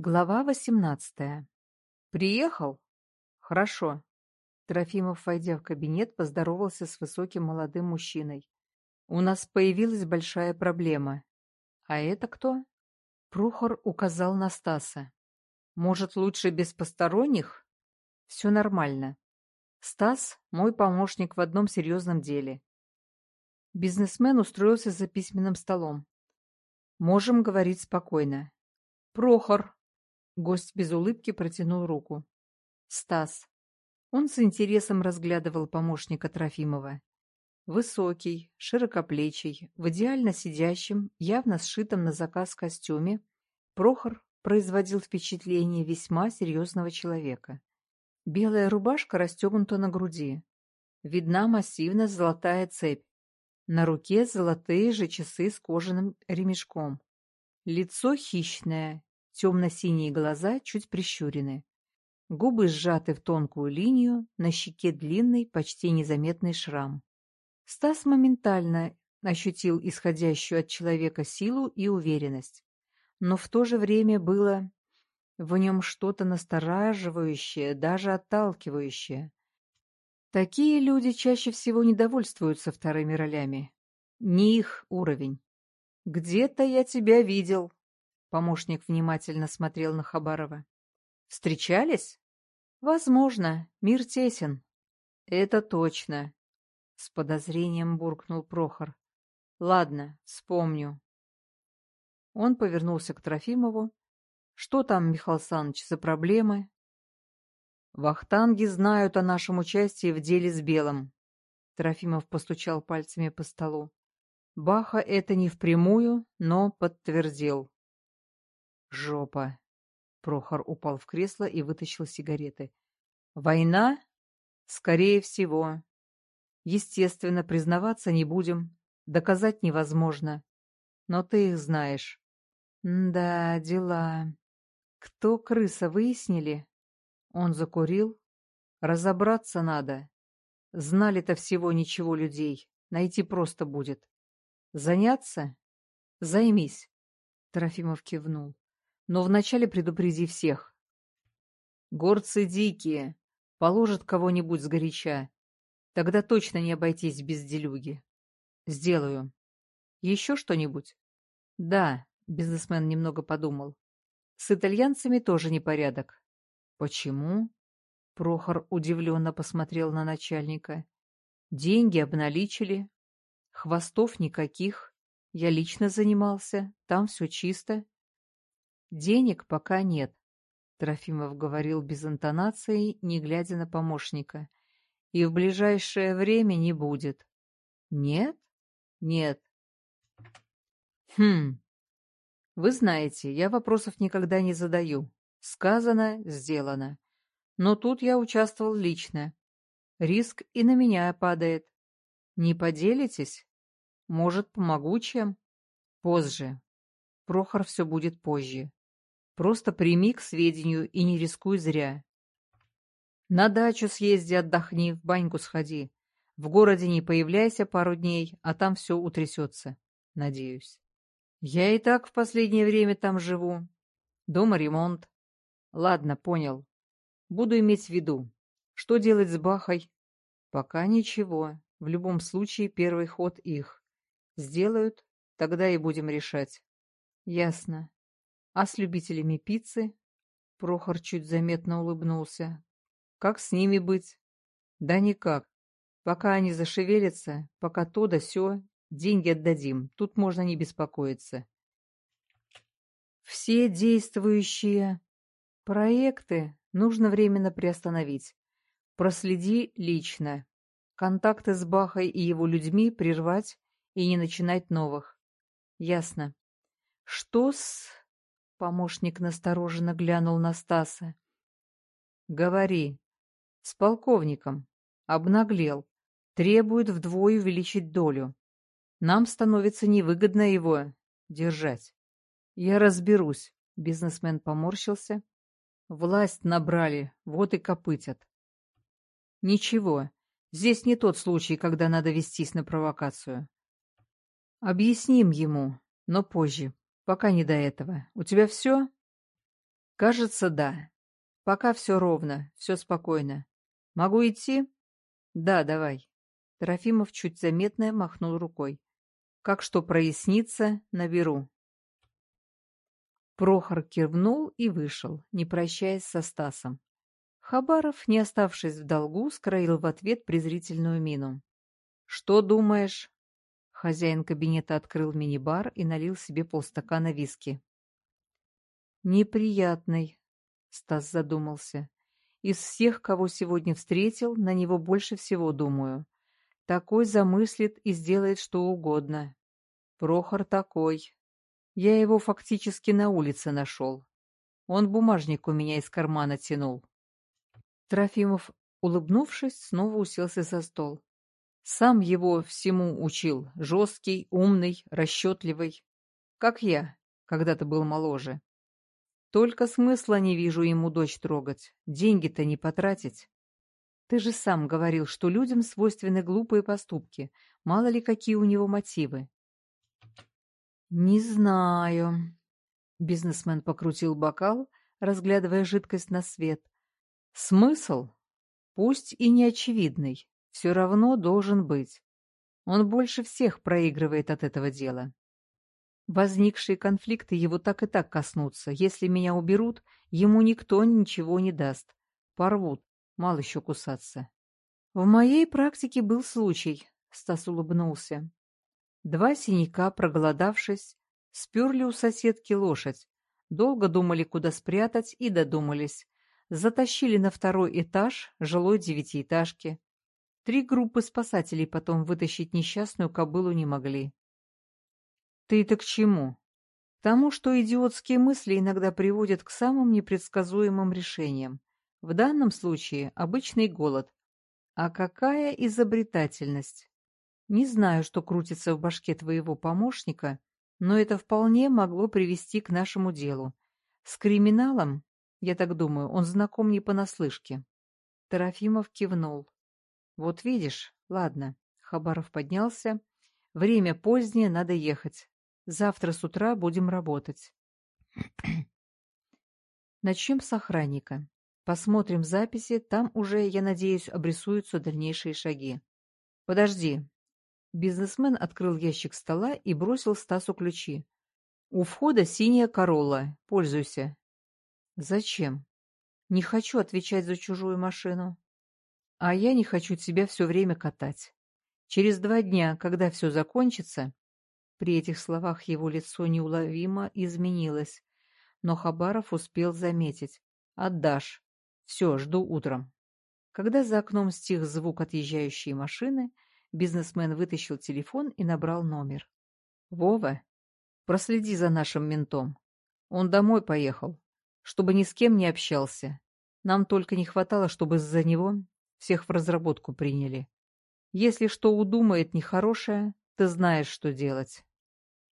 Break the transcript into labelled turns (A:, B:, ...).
A: Глава восемнадцатая. «Приехал? Хорошо». Трофимов, войдя в кабинет, поздоровался с высоким молодым мужчиной. «У нас появилась большая проблема». «А это кто?» Прохор указал на Стаса. «Может, лучше без посторонних?» «Все нормально. Стас — мой помощник в одном серьезном деле». Бизнесмен устроился за письменным столом. «Можем говорить спокойно». «Прохор», Гость без улыбки протянул руку. Стас. Он с интересом разглядывал помощника Трофимова. Высокий, широкоплечий, в идеально сидящем, явно сшитом на заказ костюме, Прохор производил впечатление весьма серьезного человека. Белая рубашка расстегнута на груди. Видна массивная золотая цепь. На руке золотые же часы с кожаным ремешком. Лицо хищное, Темно-синие глаза чуть прищурены. Губы сжаты в тонкую линию, на щеке длинный, почти незаметный шрам. Стас моментально ощутил исходящую от человека силу и уверенность. Но в то же время было в нем что-то настораживающее, даже отталкивающее. Такие люди чаще всего недовольствуются вторыми ролями. Не их уровень. «Где-то я тебя видел», Помощник внимательно смотрел на Хабарова. «Встречались?» «Возможно. Мир тесен». «Это точно», — с подозрением буркнул Прохор. «Ладно, вспомню». Он повернулся к Трофимову. «Что там, Михаил Саныч, за проблемы?» «Вахтанги знают о нашем участии в деле с Белым», — Трофимов постучал пальцами по столу. Баха это не впрямую, но подтвердил. Жопа. Прохор упал в кресло и вытащил сигареты. Война? Скорее всего. Естественно, признаваться не будем. Доказать невозможно. Но ты их знаешь. да, дела. Кто крыса, выяснили? Он закурил. Разобраться надо. Знали-то всего ничего людей. Найти просто будет. Заняться? Займись. Трофимов кивнул но вначале предупреди всех. Горцы дикие, положат кого-нибудь сгоряча. Тогда точно не обойтись без делюги. Сделаю. Еще что-нибудь? Да, бизнесмен немного подумал. С итальянцами тоже непорядок. Почему? Прохор удивленно посмотрел на начальника. Деньги обналичили. Хвостов никаких. Я лично занимался. Там все чисто. Денег пока нет, Трофимов говорил без интонации, не глядя на помощника. И в ближайшее время не будет. Нет? Нет. Хм. Вы знаете, я вопросов никогда не задаю. Сказано, сделано. Но тут я участвовал лично. Риск и на меня падает. Не поделитесь? Может, помогу чем? Позже. Прохор все будет позже. Просто прими к сведению и не рискуй зря. На дачу съезди, отдохни, в баньку сходи. В городе не появляйся пару дней, а там все утрясется, надеюсь. Я и так в последнее время там живу. Дома ремонт. Ладно, понял. Буду иметь в виду. Что делать с Бахой? Пока ничего. В любом случае первый ход их. Сделают, тогда и будем решать. Ясно. А с любителями пиццы? Прохор чуть заметно улыбнулся. Как с ними быть? Да никак. Пока они зашевелятся, пока то да сё, деньги отдадим. Тут можно не беспокоиться. Все действующие проекты нужно временно приостановить. Проследи лично. Контакты с Бахой и его людьми прервать и не начинать новых. Ясно. Что с Помощник настороженно глянул на Стаса. «Говори. С полковником. Обнаглел. Требует вдвое увеличить долю. Нам становится невыгодно его держать. Я разберусь». Бизнесмен поморщился. «Власть набрали, вот и копытят». «Ничего, здесь не тот случай, когда надо вестись на провокацию. Объясним ему, но позже. Пока не до этого. У тебя все? Кажется, да. Пока все ровно, все спокойно. Могу идти? Да, давай. Трофимов чуть заметно махнул рукой. Как что прояснится, наберу. Прохор кивнул и вышел, не прощаясь со Стасом. Хабаров, не оставшись в долгу, скроил в ответ презрительную мину. «Что думаешь?» Хозяин кабинета открыл мини-бар и налил себе полстакана виски. «Неприятный», — Стас задумался. «Из всех, кого сегодня встретил, на него больше всего думаю. Такой замыслит и сделает что угодно. Прохор такой. Я его фактически на улице нашел. Он бумажник у меня из кармана тянул. Трофимов, улыбнувшись, снова уселся за стол. Сам его всему учил, жесткий, умный, расчетливый. Как я, когда-то был моложе. Только смысла не вижу ему дочь трогать. Деньги-то не потратить. Ты же сам говорил, что людям свойственны глупые поступки. Мало ли, какие у него мотивы. Не знаю. Бизнесмен покрутил бокал, разглядывая жидкость на свет, Смысл, пусть и неочевидный, все равно должен быть. Он больше всех проигрывает от этого дела. Возникшие конфликты его так и так коснутся. Если меня уберут, ему никто ничего не даст. Порвут, мало еще кусаться. В моей практике был случай, Стас улыбнулся. Два синяка, проголодавшись, сперли у соседки лошадь. Долго думали, куда спрятать, и додумались затащили на второй этаж жилой девятиэтажки. Три группы спасателей потом вытащить несчастную кобылу не могли. Ты-то к чему? К тому, что идиотские мысли иногда приводят к самым непредсказуемым решениям. В данном случае обычный голод. А какая изобретательность! Не знаю, что крутится в башке твоего помощника, но это вполне могло привести к нашему делу. С криминалом я так думаю, он знаком не понаслышке. Трофимов кивнул. Вот видишь, ладно. Хабаров поднялся. Время позднее, надо ехать. Завтра с утра будем работать. Начнем с охранника. Посмотрим записи, там уже, я надеюсь, обрисуются дальнейшие шаги. Подожди. Бизнесмен открыл ящик стола и бросил Стасу ключи. У входа синяя королла. Пользуйся. Зачем? Не хочу отвечать за чужую машину. А я не хочу тебя все время катать. Через два дня, когда все закончится... При этих словах его лицо неуловимо изменилось, но Хабаров успел заметить. «Отдашь. Все, жду утром». Когда за окном стих звук отъезжающей машины, бизнесмен вытащил телефон и набрал номер. «Вова, проследи за нашим ментом. Он домой поехал чтобы ни с кем не общался. Нам только не хватало, чтобы из-за него всех в разработку приняли. Если что удумает нехорошее, ты знаешь, что делать.